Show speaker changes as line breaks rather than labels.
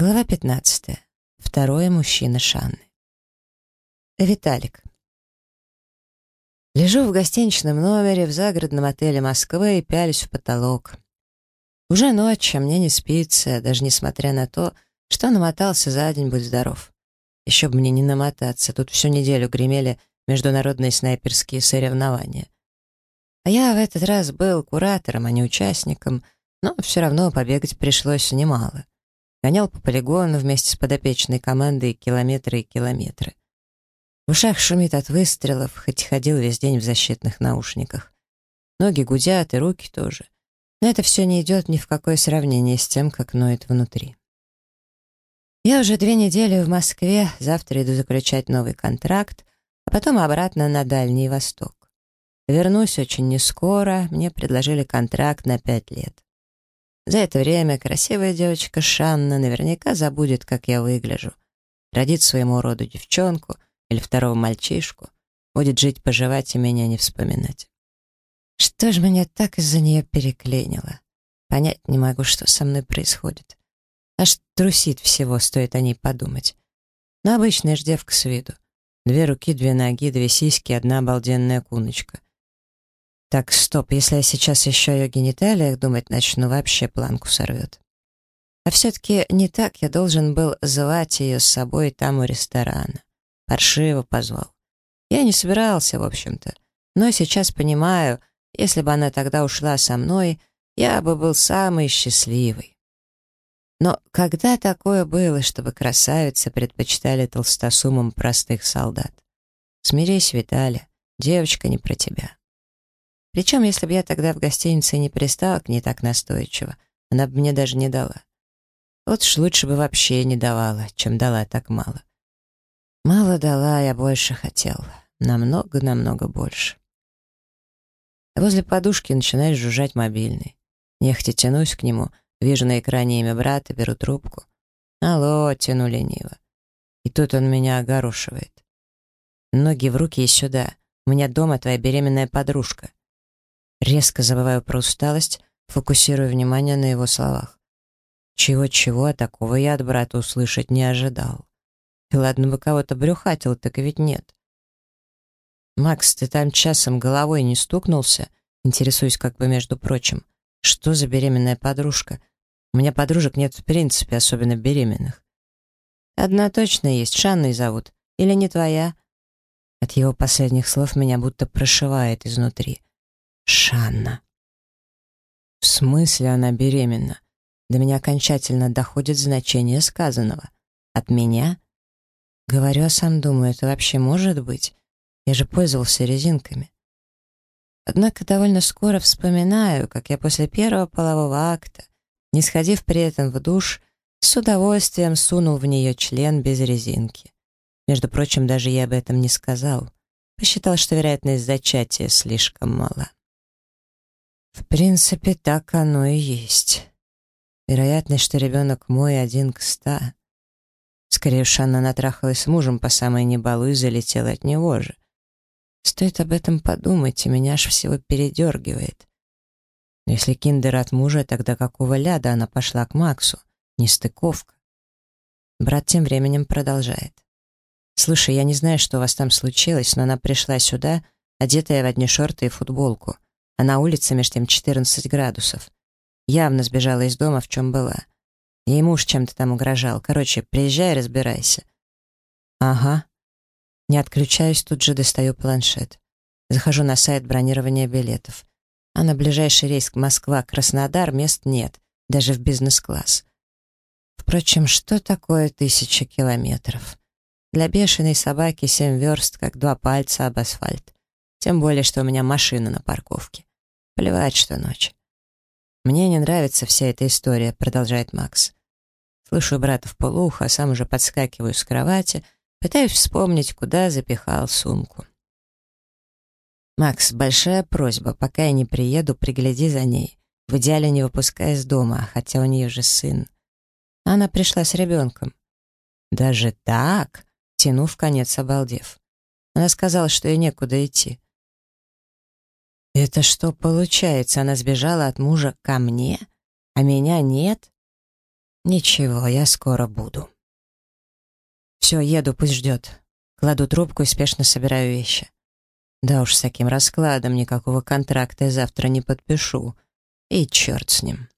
Глава 15. Второй мужчина Шанны. Виталик. Лежу в гостиничном номере в загородном отеле Москвы и пялюсь в потолок. Уже ночь, а мне не спится, даже несмотря на то, что намотался за день, будь здоров. Еще бы мне не намотаться, тут всю неделю гремели международные снайперские соревнования. А я в этот раз был куратором, а не участником, но все равно побегать пришлось немало. Гонял по полигону вместе с подопечной командой километры и километры. В ушах шумит от выстрелов, хоть ходил весь день в защитных наушниках. Ноги гудят, и руки тоже. Но это все не идет ни в какое сравнение с тем, как ноет внутри. Я уже две недели в Москве, завтра иду заключать новый контракт, а потом обратно на Дальний Восток. Вернусь очень нескоро, мне предложили контракт на пять лет. За это время красивая девочка Шанна наверняка забудет, как я выгляжу. Родит своему роду девчонку или второго мальчишку, будет жить-поживать и меня не вспоминать. Что ж меня так из-за нее переклинило? Понять не могу, что со мной происходит. Аж трусит всего, стоит о ней подумать. Но обычная ж девка с виду. Две руки, две ноги, две сиськи, одна обалденная куночка. Так, стоп, если я сейчас еще о ее гениталиях думать начну, вообще планку сорвет. А все-таки не так я должен был звать ее с собой там у ресторана. Паршиво позвал. Я не собирался, в общем-то. Но сейчас понимаю, если бы она тогда ушла со мной, я бы был самый счастливый. Но когда такое было, чтобы красавицы предпочитали толстосумам простых солдат? Смирись, Виталя, девочка не про тебя. Причем, если бы я тогда в гостинице не пристала к ней так настойчиво, она бы мне даже не дала. Вот ж лучше бы вообще не давала, чем дала так мало. Мало дала, я больше хотел. Намного-намного больше. возле подушки начинает жужжать мобильный. Нехотя тянусь к нему, вижу на экране имя брата, беру трубку. «Алло», — тяну лениво. И тут он меня огорошивает. «Ноги в руки и сюда. У меня дома твоя беременная подружка». Резко забываю про усталость, фокусируя внимание на его словах. Чего-чего, а такого я от брата услышать не ожидал. И ладно бы кого-то брюхатил, так ведь нет. «Макс, ты там часом головой не стукнулся?» Интересуюсь как бы между прочим. «Что за беременная подружка? У меня подружек нет в принципе, особенно беременных». «Одна точно есть, Шанной зовут. Или не твоя?» От его последних слов меня будто прошивает изнутри. Шанна. В смысле она беременна? До меня окончательно доходит значение сказанного. От меня? Говорю, а сам думаю, это вообще может быть? Я же пользовался резинками. Однако довольно скоро вспоминаю, как я после первого полового акта, не сходив при этом в душ, с удовольствием сунул в нее член без резинки. Между прочим, даже я об этом не сказал. Посчитал, что вероятность зачатия слишком мала. В принципе, так оно и есть. Вероятность, что ребенок мой один к ста. Скорее уж она натрахалась с мужем по самой небалу и залетела от него же. Стоит об этом подумать, и меня аж всего передергивает. Но если киндер от мужа, тогда какого ляда она пошла к Максу? Нестыковка. Брат тем временем продолжает. «Слушай, я не знаю, что у вас там случилось, но она пришла сюда, одетая в одни шорты и футболку а на улице меж тем 14 градусов. Явно сбежала из дома, в чем была. Ей муж чем-то там угрожал. Короче, приезжай разбирайся. Ага. Не отключаюсь, тут же достаю планшет. Захожу на сайт бронирования билетов. А на ближайший рейс Москва-Краснодар мест нет, даже в бизнес-класс. Впрочем, что такое тысяча километров? Для бешеной собаки семь верст, как два пальца об асфальт. Тем более, что у меня машина на парковке. Плевать, что ночь. «Мне не нравится вся эта история», — продолжает Макс. Слышу брата в полухо, а сам уже подскакиваю с кровати, пытаюсь вспомнить, куда запихал сумку. «Макс, большая просьба, пока я не приеду, пригляди за ней. В идеале не выпускай из дома, хотя у нее же сын. Она пришла с ребенком. Даже так? Тяну в конец, обалдев. Она сказала, что ей некуда идти. Это что получается, она сбежала от мужа ко мне, а меня нет? Ничего, я скоро буду. Все, еду, пусть ждет. Кладу трубку и спешно собираю вещи. Да уж, с таким раскладом никакого контракта я завтра не подпишу. И черт с ним.